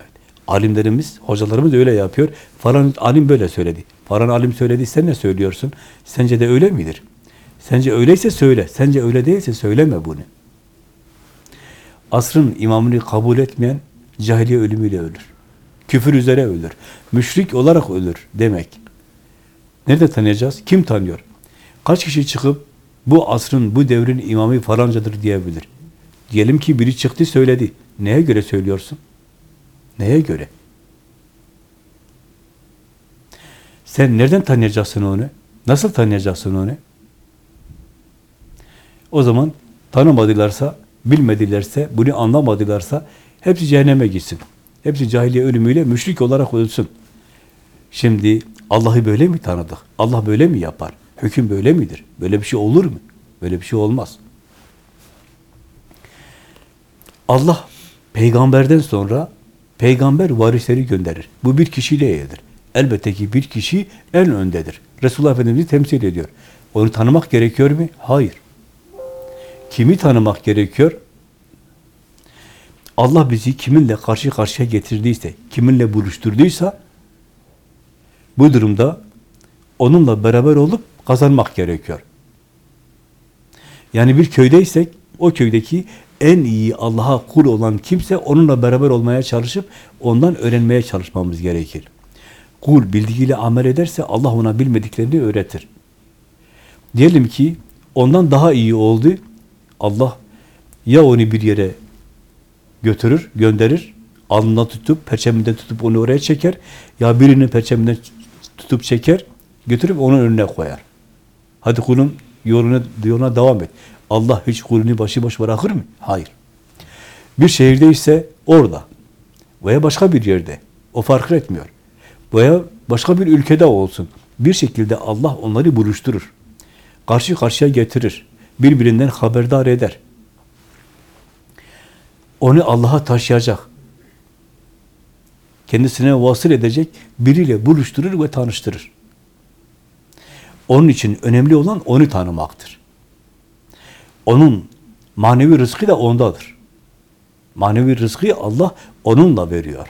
Evet. Alimlerimiz, hocalarımız öyle yapıyor. Falan alim böyle söyledi. Falan alim söyledi sen ne söylüyorsun? Sence de öyle midir? Sence öyleyse söyle. Sence öyle değilse söyleme bunu. Asrın imamını kabul etmeyen cahiliye ölümüyle ölür. Küfür üzere ölür. Müşrik olarak ölür demek. Nerede tanıyacağız? Kim tanıyor? Kaç kişi çıkıp bu asrın, bu devrin imamı falancadır diyebilir. Diyelim ki biri çıktı söyledi. Neye göre söylüyorsun? Neye göre? Sen nereden tanıyacaksın onu? Nasıl tanıyacaksın onu? O zaman tanımadılarsa, bilmedilerse, bunu anlamadılarsa hepsi cehenneme gitsin. Hepsi cahiliye ölümüyle müşrik olarak ölsün. Şimdi Allah'ı böyle mi tanıdık? Allah böyle mi yapar? Hüküm böyle midir? Böyle bir şey olur mu? Böyle bir şey olmaz. Allah peygamberden sonra peygamber varisleri gönderir. Bu bir kişi değildir. Elbette ki bir kişi en öndedir. Resulullah Efendimiz'i temsil ediyor. Onu tanımak gerekiyor mu? Hayır. Kimi tanımak gerekiyor? Allah bizi kiminle karşı karşıya getirdiyse, kiminle buluşturduysa bu durumda onunla beraber olup kazanmak gerekiyor. Yani bir köydeysek o köydeki en iyi Allah'a kul olan kimse onunla beraber olmaya çalışıp ondan öğrenmeye çalışmamız gerekir. Kul bildiğiyle amel ederse Allah ona bilmediklerini öğretir. Diyelim ki ondan daha iyi oldu. Allah ya onu bir yere götürür, gönderir, alnına tutup, perçeminden tutup onu oraya çeker, ya birinin perçeminden tutup çeker, götürüp onun önüne koyar. Hadi kulum yoluna, yoluna devam et. Allah hiç kulunu başıboş bırakır mı? Hayır. Bir şehirde ise orada veya başka bir yerde. O fark etmiyor. Veya başka bir ülkede olsun. Bir şekilde Allah onları buluşturur. Karşı karşıya getirir. Birbirinden haberdar eder. Onu Allah'a taşıyacak. Kendisine vasıl edecek biriyle buluşturur ve tanıştırır. Onun için önemli olan onu tanımaktır. Onun manevi rızkı da ondadır. Manevi rızkı Allah onunla veriyor.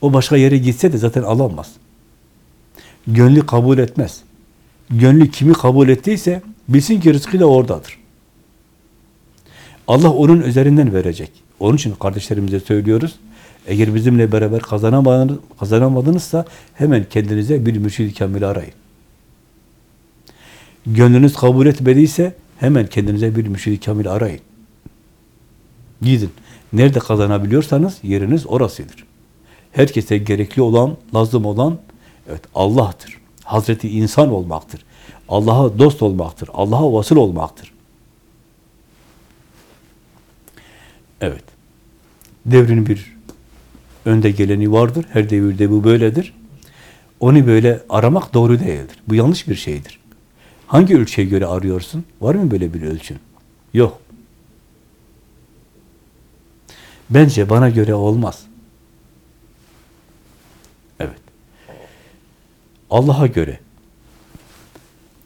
O başka yere gitse de zaten alamaz. Gönlü kabul etmez. Gönlü kimi kabul ettiyse bilsin ki rızkı da oradadır. Allah onun üzerinden verecek. Onun için kardeşlerimize söylüyoruz. Eğer bizimle beraber kazanamadınız, kazanamadınızsa hemen kendinize bir mürşid-i kamil arayın. Gönlünüz kabul etmediyse hemen kendinize bir mürşid-i kamil arayın. Gidin. Nerede kazanabiliyorsanız yeriniz orasıdır. Herkese gerekli olan, lazım olan evet Allah'tır. Hazreti insan olmaktır. Allah'a dost olmaktır. Allah'a vasıl olmaktır. Evet. Devrin bir önde geleni vardır. Her devirde bu böyledir. Onu böyle aramak doğru değildir. Bu yanlış bir şeydir. Hangi ölçüye göre arıyorsun? Var mı böyle bir ölçün? Yok. Bence bana göre olmaz. Evet. Allah'a göre.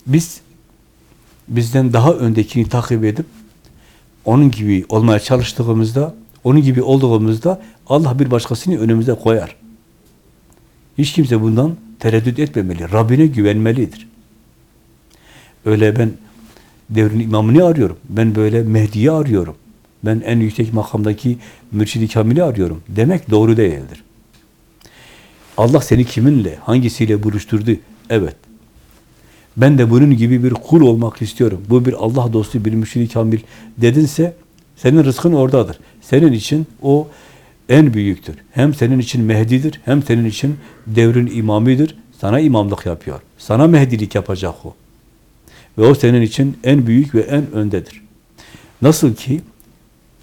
Biz bizden daha öndekini takip edip onun gibi olmaya çalıştığımızda, onun gibi olduğumuzda Allah bir başkasını önümüze koyar. Hiç kimse bundan tereddüt etmemeli. Rabbine güvenmelidir. Öyle ben devrin imamını arıyorum. Ben böyle Mehdi'yi arıyorum. Ben en yüksek makamdaki mürşidi kamili arıyorum. Demek doğru değildir. Allah seni kiminle, hangisiyle buluşturdu? Evet. Ben de bunun gibi bir kul olmak istiyorum. Bu bir Allah dostu, bir mürşidi kamil dedinse senin rızkın oradadır. Senin için o en büyüktür. Hem senin için Mehdi'dir, hem senin için devrin imamıdır. Sana imamlık yapıyor. Sana Mehdilik yapacak o. Ve o senin için en büyük ve en öndedir. Nasıl ki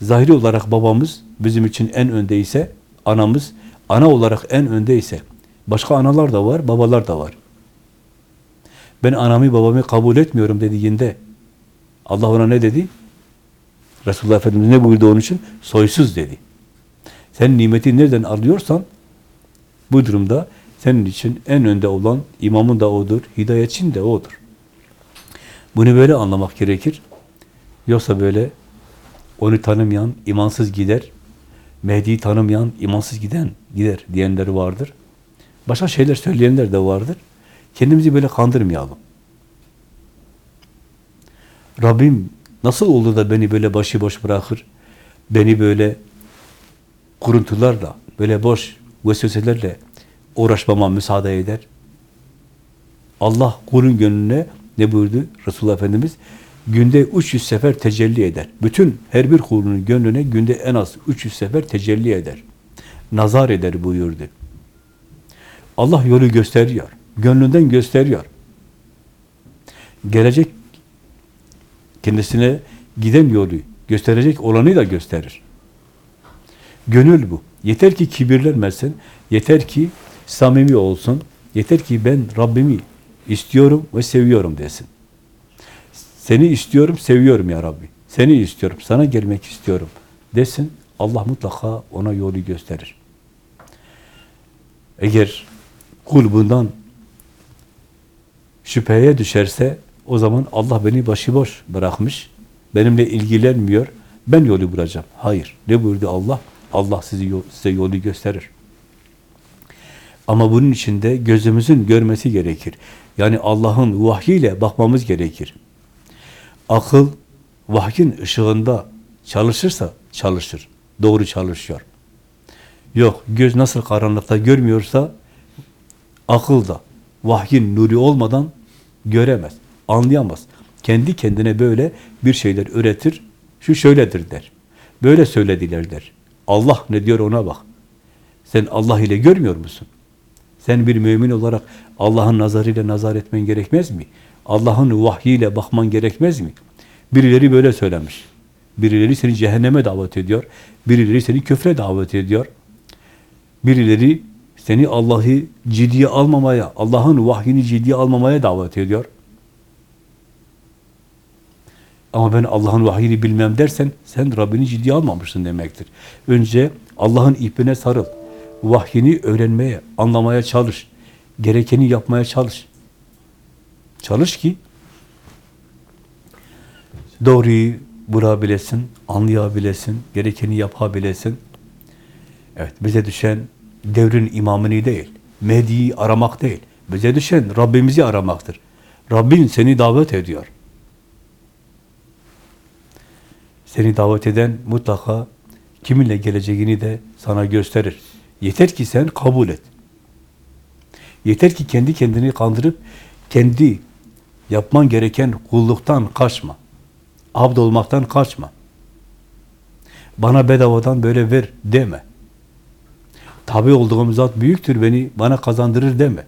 zahiri olarak babamız bizim için en öndeyse, anamız ana olarak en öndeyse, başka analar da var, babalar da var. Ben anamı babamı kabul etmiyorum dediğinde Allah ona ne dedi? Resulullah Efendimiz ne buyurdu onun için? Soysuz dedi. Sen nimeti nereden alıyorsan Bu durumda senin için en önde olan imamın da odur, hidayetçin de odur. Bunu böyle anlamak gerekir. Yoksa böyle onu tanımayan imansız gider, Mehdi'yi tanımayan imansız giden gider diyenleri vardır. Başka şeyler söyleyenler de vardır. Kendimizi böyle kandırmayalım. Rabbim nasıl oldu da beni böyle başıboş bırakır? Beni böyle kuruntularla, böyle boş vesveselerle uğraşmama müsaade eder. Allah kulun gönlüne ne buyurdu Resulullah Efendimiz? Günde 300 sefer tecelli eder. Bütün her bir kulunun gönlüne günde en az 300 sefer tecelli eder. Nazar eder buyurdu. Allah yolu gösteriyor. Gönlünden gösteriyor. Gelecek kendisine giden yolu gösterecek olanı da gösterir. Gönül bu. Yeter ki kibirlenmesin, yeter ki samimi olsun, yeter ki ben Rabbimi istiyorum ve seviyorum desin. Seni istiyorum, seviyorum ya Rabbi. Seni istiyorum, sana gelmek istiyorum desin. Allah mutlaka ona yolu gösterir. Eğer kul bundan şüpheye düşerse o zaman Allah beni başıboş bırakmış, benimle ilgilenmiyor, ben yolu bulacağım. Hayır. Ne buyurdu Allah? Allah sizi size yolu gösterir. Ama bunun için de gözümüzün görmesi gerekir. Yani Allah'ın vahyiyle bakmamız gerekir. Akıl vahyin ışığında çalışırsa çalışır. Doğru çalışıyor. Yok, göz nasıl karanlıkta görmüyorsa akıl da vahyin nuru olmadan göremez, anlayamaz. Kendi kendine böyle bir şeyler öğretir, şu şöyledir der. Böyle söylediler der. Allah ne diyor ona bak. Sen Allah ile görmüyor musun? Sen bir mümin olarak Allah'ın nazarıyla nazar etmen gerekmez mi? Allah'ın vahyiyle bakman gerekmez mi? Birileri böyle söylemiş. Birileri seni cehenneme davet ediyor. Birileri seni küfre davet ediyor. Birileri seni Allah'ı ciddiye almamaya, Allah'ın vahyini ciddiye almamaya davet ediyor. Ama ben Allah'ın vahyini bilmem dersen, sen Rabbini ciddiye almamışsın demektir. Önce Allah'ın ipine sarıl. Vahyini öğrenmeye, anlamaya çalış. Gerekeni yapmaya çalış. Çalış ki doğruyu bulabilesin, anlayabilesin, gerekeni yapabilesin. Evet, bize düşen devrin imamını değil, Mehdi'yi aramak değil. Bize düşen Rabbimizi aramaktır. Rabbin seni davet ediyor. Seni davet eden mutlaka kiminle geleceğini de sana gösterir. Yeter ki sen kabul et. Yeter ki kendi kendini kandırıp kendi yapman gereken kulluktan kaçma. Abd olmaktan kaçma. Bana bedavadan böyle ver deme. Tabi olduğum zat büyüktür beni bana kazandırır deme.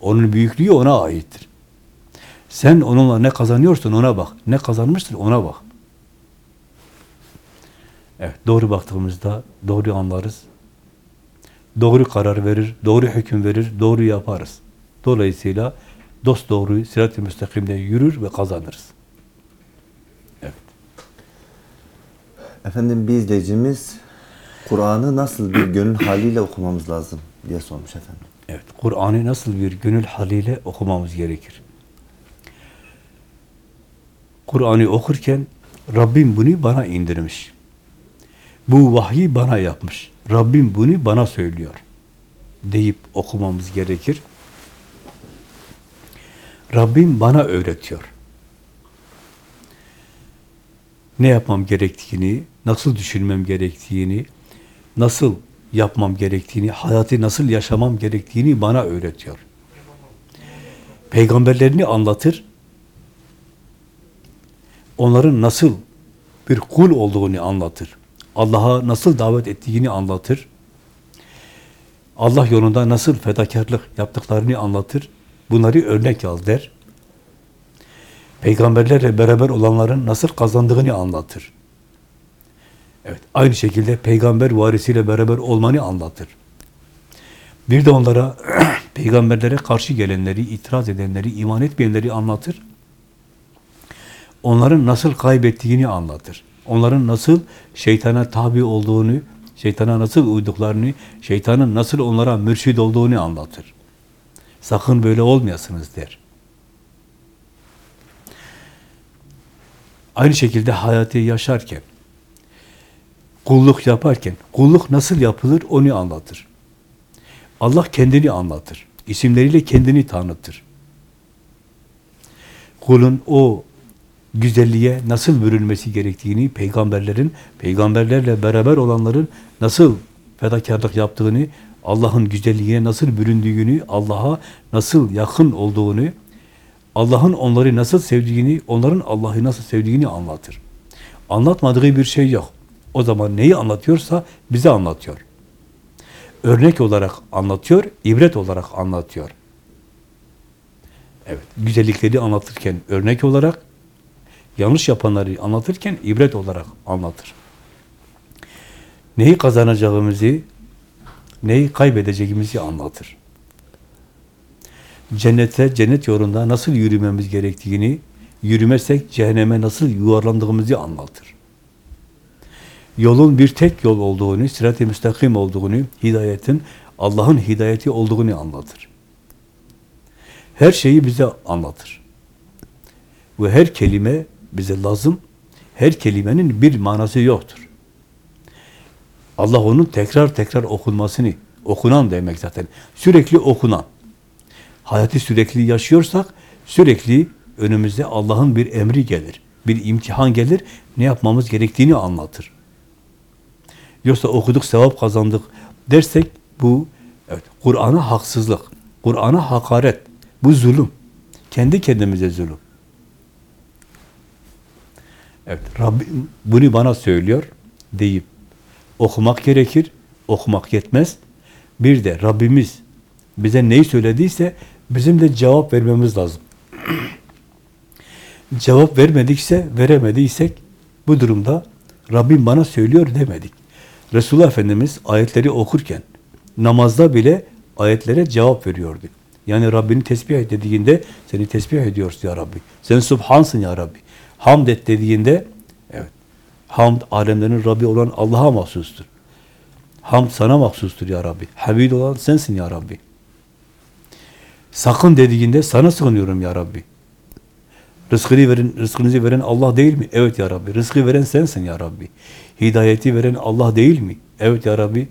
Onun büyüklüğü ona aittir. Sen onunla ne kazanıyorsun ona bak. Ne kazanmıştır ona bak. Evet, doğru baktığımızda doğru anlarız. Doğru karar verir, doğru hüküm verir, doğru yaparız. Dolayısıyla dost doğru sirat-i müstakimde yürür ve kazanırız. Evet. Efendim bir izleyicimiz Kur'an'ı nasıl bir gönül haliyle okumamız lazım diye sormuş efendim. Evet, Kur'an'ı nasıl bir gönül haliyle okumamız gerekir? Kur'an'ı okurken Rabbim bunu bana indirmiş. Bu vahyi bana yapmış. Rabbim bunu bana söylüyor deyip okumamız gerekir. Rabbim bana öğretiyor. Ne yapmam gerektiğini, nasıl düşünmem gerektiğini, nasıl yapmam gerektiğini, hayatı nasıl yaşamam gerektiğini bana öğretiyor. Peygamberlerini anlatır, onların nasıl bir kul olduğunu anlatır. Allah'a nasıl davet ettiğini anlatır. Allah yolunda nasıl fedakarlık yaptıklarını anlatır. Bunları örnek al der. Peygamberlerle beraber olanların nasıl kazandığını anlatır. Evet, aynı şekilde peygamber varisiyle beraber olmanı anlatır. Bir de onlara peygamberlere karşı gelenleri, itiraz edenleri, iman etmeyenleri anlatır. Onların nasıl kaybettiğini anlatır. Onların nasıl şeytana tabi olduğunu, şeytana nasıl uyduklarını, şeytanın nasıl onlara mürşid olduğunu anlatır. Sakın böyle olmayasınız der. Aynı şekilde hayatı yaşarken, kulluk yaparken, kulluk nasıl yapılır onu anlatır. Allah kendini anlatır. İsimleriyle kendini tanıtır. Kulun o güzelliğe nasıl bürünmesi gerektiğini, peygamberlerin, peygamberlerle beraber olanların nasıl fedakarlık yaptığını, Allah'ın güzelliğine nasıl büründüğünü, Allah'a nasıl yakın olduğunu, Allah'ın onları nasıl sevdiğini, onların Allah'ı nasıl sevdiğini anlatır. Anlatmadığı bir şey yok. O zaman neyi anlatıyorsa bize anlatıyor. Örnek olarak anlatıyor, ibret olarak anlatıyor. Evet, güzellikleri anlatırken örnek olarak, yanlış yapanları anlatırken ibret olarak anlatır. Neyi kazanacağımızı, neyi kaybedeceğimizi anlatır. Cennete, cennet yolunda nasıl yürümemiz gerektiğini, yürümezsek cehenneme nasıl yuvarlandığımızı anlatır. Yolun bir tek yol olduğunu, sirat-i müstakim olduğunu, hidayetin Allah'ın hidayeti olduğunu anlatır. Her şeyi bize anlatır. Ve her kelime bize lazım. Her kelimenin bir manası yoktur. Allah onun tekrar tekrar okunmasını, okunan demek zaten. Sürekli okunan. Hayatı sürekli yaşıyorsak, sürekli önümüzde Allah'ın bir emri gelir. Bir imtihan gelir, ne yapmamız gerektiğini anlatır. Yoksa okuduk, sevap kazandık dersek bu evet Kur'an'a haksızlık, Kur'an'a hakaret, bu zulüm. Kendi kendimize zulüm. Evet, Rabbim bunu bana söylüyor deyip okumak gerekir, okumak yetmez. Bir de Rabbimiz bize neyi söylediyse bizim de cevap vermemiz lazım. cevap vermedikse, veremediysek bu durumda Rabbim bana söylüyor demedik. Resulullah Efendimiz ayetleri okurken namazda bile ayetlere cevap veriyordu. Yani Rabbini tesbih et dediğinde seni tesbih ediyoruz ya Rabbi. Sen subhansın ya Rabbi. Hamd et dediğinde evet. Hamd alemlerin Rabbi olan Allah'a mahsustur. Hamd sana mahsustur ya Rabbi. Hamid olan sensin ya Rabbi. Sakın dediğinde sana sığınıyorum ya Rabbi. Rızkını verin, rızkınızı veren Allah değil mi? Evet ya Rabbi. Rızkı veren sensin ya Rabbi. Hidayeti veren Allah değil mi? Evet ya Rabbi.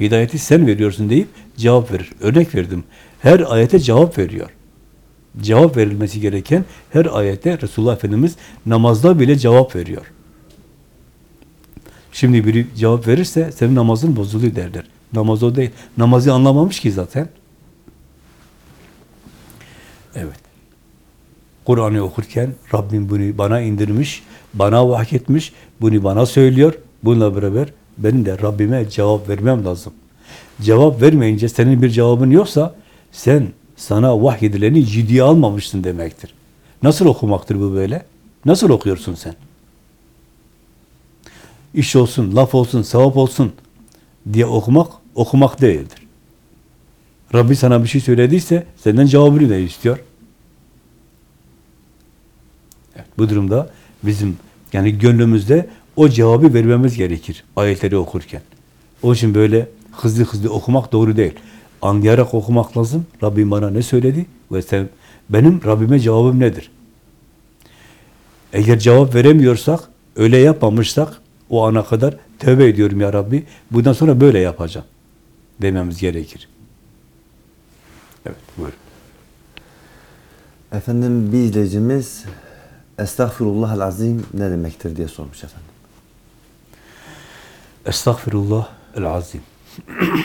Hidayeti sen veriyorsun deyip cevap verir. Örnek verdim. Her ayete cevap veriyor. Cevap verilmesi gereken her ayete Resulullah Efendimiz namazda bile cevap veriyor. Şimdi biri cevap verirse senin namazın bozuluyor derler. Namaz o değil. Namazı anlamamış ki zaten. Evet. Kur'an'ı okurken Rabbim bunu bana indirmiş, bana vahyetmiş, bunu bana söylüyor. Bununla beraber benim de Rabbime cevap vermem lazım. Cevap vermeyince senin bir cevabın yoksa sen sana vahyedileni ciddiye almamışsın demektir. Nasıl okumaktır bu böyle? Nasıl okuyorsun sen? İş olsun, laf olsun, sevap olsun diye okumak, okumak değildir. Rabbi sana bir şey söylediyse senden cevabını da istiyor. Evet, bu durumda bizim yani gönlümüzde o cevabı vermemiz gerekir ayetleri okurken. O için böyle hızlı hızlı okumak doğru değil. Anlayarak okumak lazım. Rabbim bana ne söyledi ve sen, benim Rabbime cevabım nedir? Eğer cevap veremiyorsak, öyle yapmamışsak o ana kadar tövbe ediyorum ya Rabbi. Bundan sonra böyle yapacağım dememiz gerekir. Evet, buyurun. Efendim bir izleyicimiz Estağfirullahal azim ne demektir diye sormuş efendim. Estağfirullah el azim.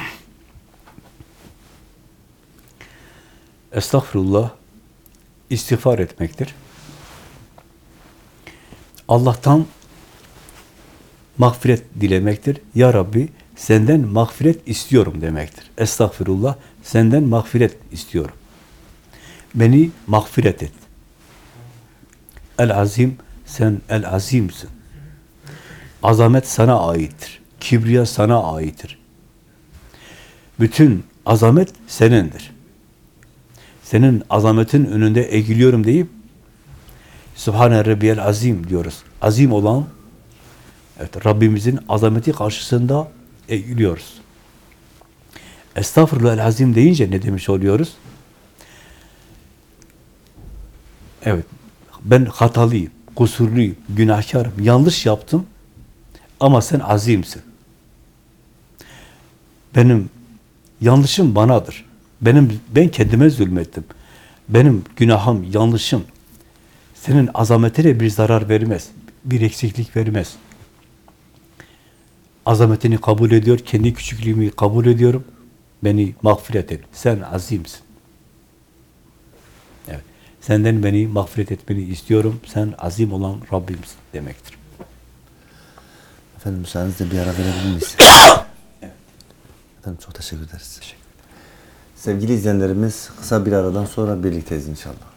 Estağfirullah istiğfar etmektir. Allah'tan mağfiret dilemektir. Ya Rabbi senden mağfiret istiyorum demektir. Estağfirullah senden mağfiret istiyorum. Beni mağfiret et. El azim sen el azimsin. Azamet sana aittir. Kibriya sana aittir. Bütün azamet senindir. Senin azametin önünde eğiliyorum deyip Sübhane Rabbiyel Azim diyoruz. Azim olan evet, Rabbimizin azameti karşısında eğiliyoruz. Estağfurullah azim deyince ne demiş oluyoruz? Evet, ben hatalıyım, kusurluyum, günahkarım, yanlış yaptım ama sen azimsin. Benim yanlışım banadır. Benim ben kendime zulmettim. Benim günahım, yanlışım senin azametine bir zarar vermez, bir eksiklik vermez. Azametini kabul ediyor, kendi küçüklüğümü kabul ediyorum. Beni mağfiret et. Sen azimsin. Evet. Senden beni mağfiret etmeni istiyorum. Sen azim olan Rabbimsin demektir. Efendim müsaadenizle bir ara verebilir miyiz? Efendim çok teşekkür ederiz. Sevgili izleyenlerimiz kısa bir aradan sonra birlikteyiz inşallah.